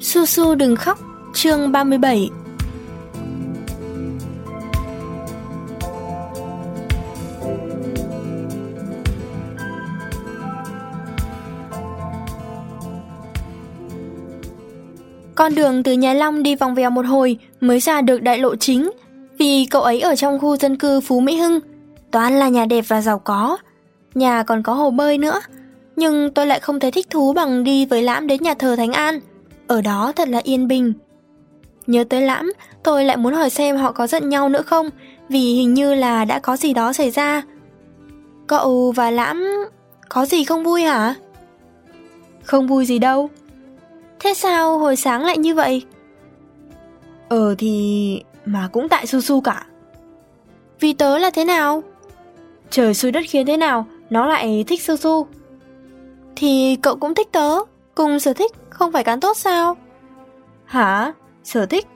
Su Su đừng khóc, chương 37 Con đường từ nhà Long đi vòng vèo một hồi mới ra được đại lộ chính, vì cậu ấy ở trong khu dân cư Phú Mỹ Hưng, toàn là nhà đẹp và giàu có, nhà còn có hồ bơi nữa. Nhưng tôi lại không thấy thích thú bằng đi với Lãm đến nhà thờ Thánh An, ở đó thật là yên bình. Nhớ tới Lãm, tôi lại muốn hỏi xem họ có giận nhau nữa không, vì hình như là đã có gì đó xảy ra. Cậu và Lãm có gì không vui hả? Không vui gì đâu. Thế sao hồi sáng lại như vậy? Ờ thì... mà cũng tại Su Su cả. Vì tớ là thế nào? Trời xui đất khiến thế nào, nó lại thích Su Su. Thì cậu cũng thích tớ, cùng sở thích không phải cán tốt sao? Hả? Sở thích?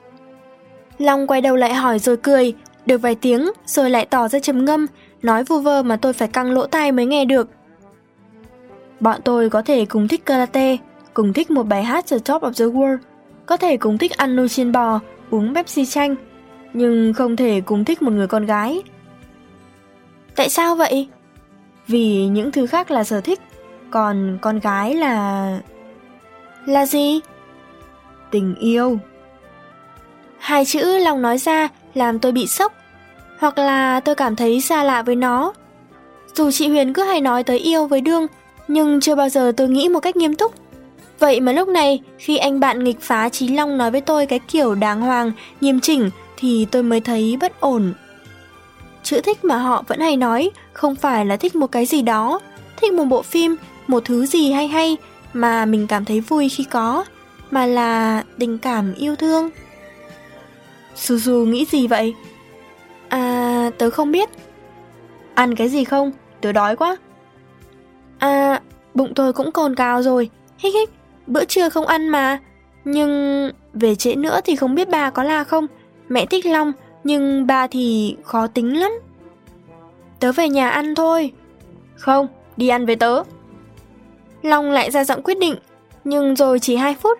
Long quay đầu lại hỏi rồi cười, được vài tiếng rồi lại tỏ ra trầm ngâm, nói vu vơ mà tôi phải căng lỗ tai mới nghe được. Bọn tôi có thể cùng thích karate, cùng thích một bài hát The Top of the World, có thể cùng thích ăn nồi chiên bò, uống Pepsi chanh, nhưng không thể cùng thích một người con gái. Tại sao vậy? Vì những thứ khác là sở thích, còn con gái là... Là gì? Tình yêu. Hai chữ lòng nói ra làm tôi bị sốc, hoặc là tôi cảm thấy xa lạ với nó. Dù chị Huyền cứ hay nói tới yêu với Đương, nhưng chưa bao giờ tôi nghĩ một cách nghiêm túc. Vậy mà lúc này, khi anh bạn nghịch phá Chí Long nói với tôi cái kiểu đàng hoàng, nghiêm chỉnh, thì tôi mới thấy bất ổn. Chữ thích mà họ vẫn hay nói không phải là thích một cái gì đó, thích một bộ phim, một thứ gì hay hay mà mình cảm thấy vui khi có, mà là tình cảm yêu thương. Suzu nghĩ gì vậy? À, tớ không biết. Ăn cái gì không? Tớ đói quá. À, bụng tôi cũng cồn cao rồi. Hích hích, bữa trưa không ăn mà. Nhưng về trễ nữa thì không biết bà có là không. Mẹ thích Long, nhưng bà thì khó tính lắm. Tớ về nhà ăn thôi. Không, đi ăn với tớ. Long lại ra giọng quyết định, nhưng rồi chỉ 2 phút,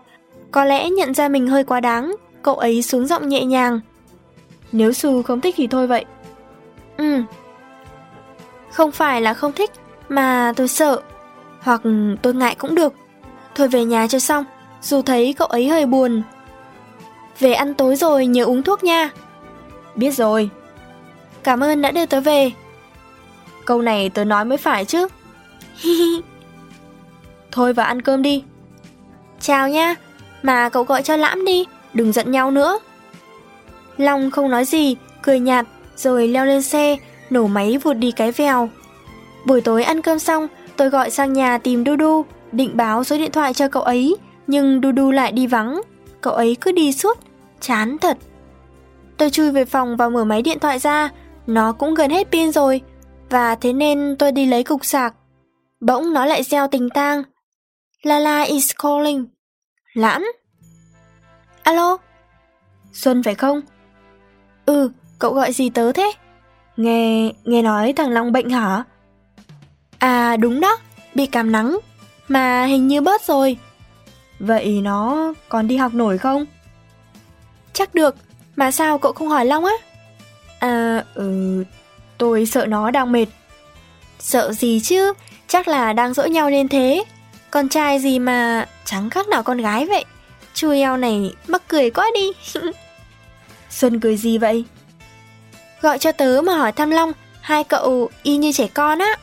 có lẽ nhận ra mình hơi quá đáng, cậu ấy xuống giọng nhẹ nhàng. Nếu Su không thích thì thôi vậy. Ừ. Không phải là không thích, mà tôi sợ, hoặc tôi ngại cũng được. Thôi về nhà cho xong, dù thấy cậu ấy hơi buồn. Về ăn tối rồi nhớ uống thuốc nha. Biết rồi. Cảm ơn đã đưa tớ về. Câu này tớ nói mới phải chứ. Thôi vào ăn cơm đi. Chào nha, mà cậu gọi cho Lãm đi, đừng giận nhau nữa. Long không nói gì, cười nhạt, rồi leo lên xe, nổ máy vụt đi cái vèo. Buổi tối ăn cơm xong, tôi gọi sang nhà tìm Du Du, định báo số điện thoại cho cậu ấy, nhưng Du Du lại đi vắng. Cậu ấy cứ đi suốt, chán thật. Tôi chui về phòng và mở máy điện thoại ra, nó cũng gần hết pin rồi, và thế nên tôi đi lấy cục sạc. Bỗng nó lại reo tình tang. Lala is calling. Lãm? Alo? Xuân phải không? Ừ, cậu gọi gì tớ thế? Nghe, nghe nói thằng Long bệnh hả? À đúng đó, bị cảm nắng, mà hình như bớt rồi. Vậy nó còn đi học nổi không? Chắc được, mà sao cậu không hỏi Long á? À, ừ, tôi sợ nó đang mệt. Sợ gì chứ, chắc là đang dỗ nhau nên thế. Con trai gì mà chẳng khác nào con gái vậy. Chui eo này mắc cười quá đi. Xuân cười gì vậy? Gọi cho tớ mà hỏi thăm Long, hai cậu y như trẻ con á.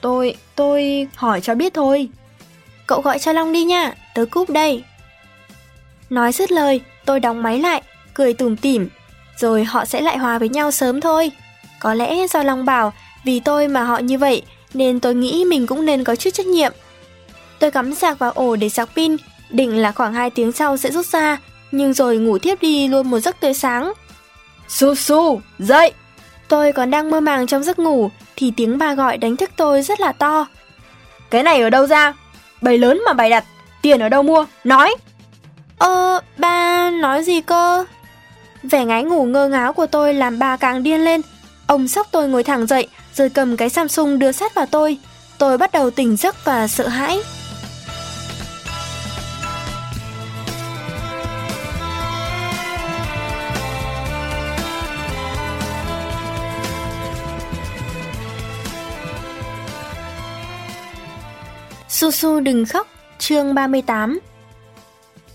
Tôi, tôi hỏi cho biết thôi. Cậu gọi cho Long đi nha, tớ cúp đây. Nói dứt lời, tôi đóng máy lại, cười tủm tỉm, rồi họ sẽ lại hòa với nhau sớm thôi. Có lẽ do Long bảo, vì tôi mà họ như vậy, nên tôi nghĩ mình cũng nên có chút trách nhiệm. Tôi cắm sạc vào ổ để sạc pin, định là khoảng 2 tiếng sau sẽ rút ra, nhưng rồi ngủ tiếp đi luôn một giấc tươi sáng. Su su, dậy! Tôi còn đang mơ màng trong giấc ngủ thì tiếng bà gọi đánh thức tôi rất là to. Cái này ở đâu ra? Bày lớn mà bày đặt, tiền ở đâu mua? Nói! Ờ, ba nói gì cơ? Vẻ ngái ngủ ngơ ngáo của tôi làm bà càng điên lên. Ông sóc tôi ngồi thẳng dậy, rồi cầm cái Samsung đưa sát vào tôi. Tôi bắt đầu tỉnh giấc và sợ hãi. Su Su đừng khóc, chương 38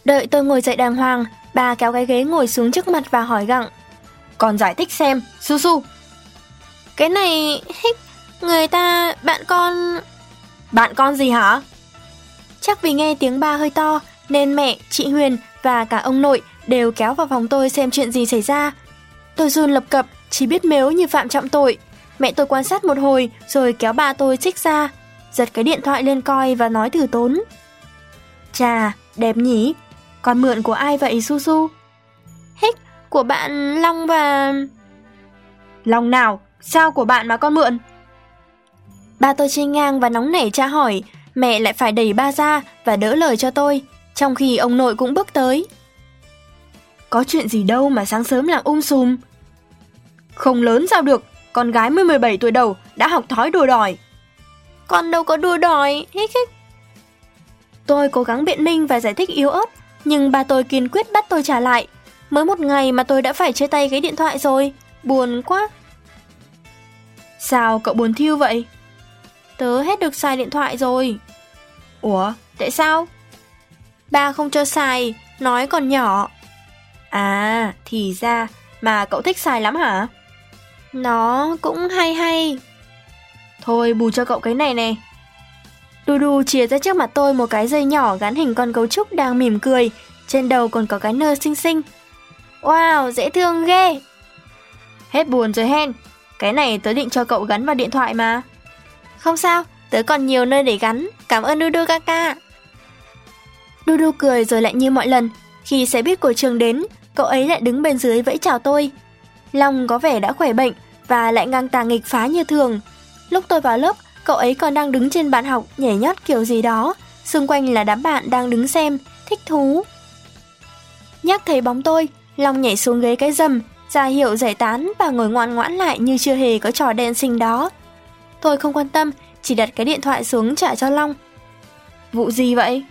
Đợi tôi ngồi dậy đàng hoàng, bà kéo cái ghế ngồi xuống trước mặt và hỏi gặng. Còn giải thích xem, Su Su. Cái này, hích, người ta, bạn con... Bạn con gì hả? Chắc vì nghe tiếng ba hơi to, nên mẹ, chị Huyền và cả ông nội đều kéo vào phòng tôi xem chuyện gì xảy ra. Tôi run lập cập, chỉ biết mếu như phạm trọng tội. Mẹ tôi quan sát một hồi rồi kéo ba tôi trích ra, giật cái điện thoại lên coi và nói thử tốn. Chà, đẹp nhỉ? Con mượn của ai vậy Su Su? Hích, của bạn Long và... Long nào? Sao của bạn mà con mượn? Ba tôi chê ngang và nóng nảy tra hỏi, mẹ lại phải đẩy ba ra và đỡ lời cho tôi, trong khi ông nội cũng bước tới. Có chuyện gì đâu mà sáng sớm làm um sùm. Không lớn sao được, con gái mới 17 tuổi đầu đã học thói đùa đòi. Con đâu có đùa đòi, hích hích. Tôi cố gắng biện minh và giải thích yếu ớt, nhưng ba tôi kiên quyết bắt tôi trả lại. Mới một ngày mà tôi đã phải chơi tay cái điện thoại rồi, buồn quá. Sao cậu buồn thiêu vậy? Tớ hết được xài điện thoại rồi. Ủa, tại sao? Ba không cho xài, nói còn nhỏ. À, thì ra, mà cậu thích xài lắm hả? Nó cũng hay hay. Thôi bù cho cậu cái này nè. Đu đu chia ra trước mặt tôi một cái dây nhỏ gắn hình con gấu trúc đang mỉm cười, trên đầu còn có cái nơ xinh xinh. Wow, dễ thương ghê. Hết buồn rồi hen, cái này tớ định cho cậu gắn vào điện thoại mà. Không sao, tớ còn nhiều nơi để gắn, cảm ơn Dudu Kaka. Dudu cười rồi lại như mọi lần, khi xe buýt của trường đến, cậu ấy lại đứng bên dưới vẫy chào tôi. Long có vẻ đã khỏe bệnh và lại ngang tàng nghịch phá như thường. Lúc tôi vào lớp, cậu ấy còn đang đứng trên bàn học nhảy nhót kiểu gì đó, xung quanh là đám bạn đang đứng xem, thích thú. Nhắc thấy bóng tôi, Long nhảy xuống ghế cái rầm, ra hiệu giải tán và ngồi ngoan ngoãn lại như chưa hề có trò đen xinh đó. Tôi không quan tâm, chỉ đặt cái điện thoại xuống trả cho Long. Vụ gì vậy?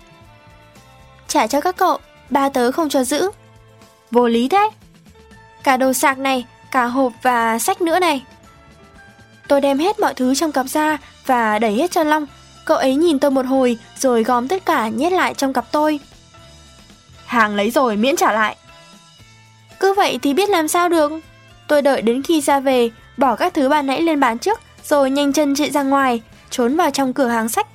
Trả cho các cậu, ba tớ không cho giữ. Vô lý thế. Cả đồ sạc này, cả hộp và sách nữa này. Tôi đem hết mọi thứ trong cặp ra và đẩy hết cho Long. Cậu ấy nhìn tôi một hồi rồi gom tất cả nhét lại trong cặp tôi. Hàng lấy rồi miễn trả lại. Cứ vậy thì biết làm sao được. Tôi đợi đến khi ra về, bỏ các thứ ban nãy lên bàn trước, rồi nhanh chân chạy ra ngoài, trốn vào trong cửa hàng sách.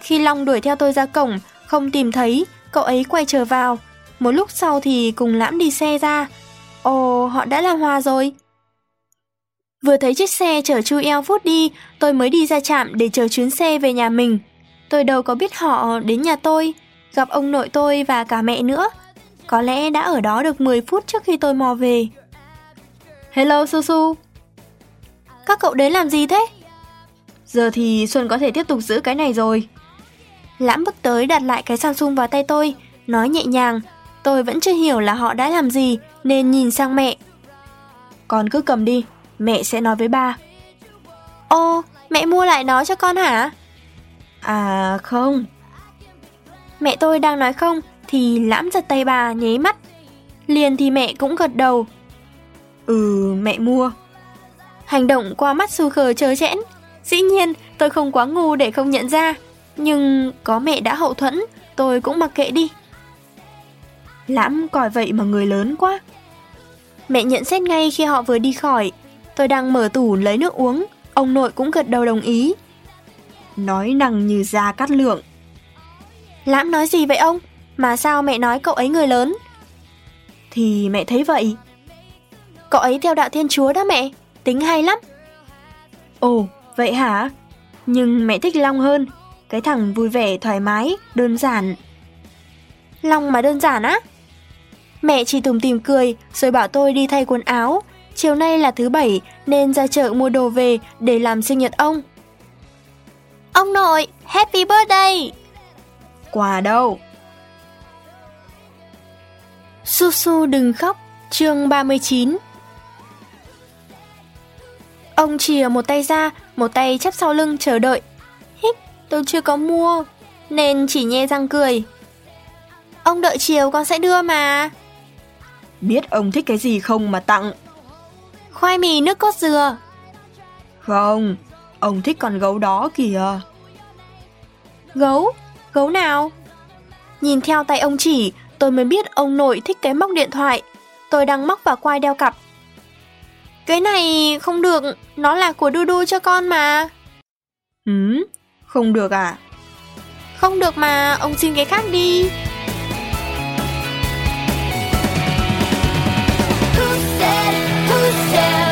Khi Long đuổi theo tôi ra cổng, không tìm thấy, cậu ấy quay trở vào. Một lúc sau thì cùng lãm đi xe ra. Ồ, họ đã làm hòa rồi. Vừa thấy chiếc xe chở chu eo phút đi, tôi mới đi ra trạm để chờ chuyến xe về nhà mình. Tôi đâu có biết họ đến nhà tôi, gặp ông nội tôi và cả mẹ nữa. Có lẽ đã ở đó được 10 phút trước khi tôi mò về. Hello Su Su. Các cậu đến làm gì thế? Giờ thì Xuân có thể tiếp tục giữ cái này rồi. Lãm bước tới đặt lại cái Samsung vào tay tôi, nói nhẹ nhàng. Tôi vẫn chưa hiểu là họ đã làm gì, nên nhìn sang mẹ. Con cứ cầm đi, mẹ sẽ nói với ba. Ô, mẹ mua lại nó cho con hả? À không. Mẹ tôi đang nói không, thì lãm giật tay bà nháy mắt. Liền thì mẹ cũng gật đầu. Ừ, mẹ mua. Hành động qua mắt su khờ chớ chẽn. Dĩ nhiên, tôi không quá ngu để không nhận ra. Nhưng có mẹ đã hậu thuẫn, tôi cũng mặc kệ đi. Lãm còi vậy mà người lớn quá. Mẹ nhận xét ngay khi họ vừa đi khỏi. Tôi đang mở tủ lấy nước uống, ông nội cũng gật đầu đồng ý. Nói năng như da cắt lượng. Lãm nói gì vậy ông? Mà sao mẹ nói cậu ấy người lớn? Thì mẹ thấy vậy. Cậu ấy theo đạo thiên chúa đó mẹ, tính hay lắm. Ồ, vậy hả? Nhưng mẹ thích Long hơn, cái thằng vui vẻ, thoải mái, đơn giản. Long mà đơn giản á? Mẹ chỉ tủm tìm cười rồi bảo tôi đi thay quần áo. Chiều nay là thứ bảy nên ra chợ mua đồ về để làm sinh nhật ông. Ông nội, happy birthday! Quà đâu? Su Su đừng khóc, chương 39 Ông chìa một tay ra, một tay chắp sau lưng chờ đợi. Hích, tôi chưa có mua, nên chỉ nhe răng cười. Ông đợi chiều con sẽ đưa mà. Biết ông thích cái gì không mà tặng. Khoai mì nước cốt dừa. Không, ông thích con gấu đó kìa. Gấu? Gấu nào? Nhìn theo tay ông chỉ, tôi mới biết ông nội thích cái móc điện thoại. Tôi đang móc vào quai đeo cặp. Cái này không được, nó là của đu đu cho con mà. Ừ, không được à? Không được mà, ông xin cái khác đi. Who said, said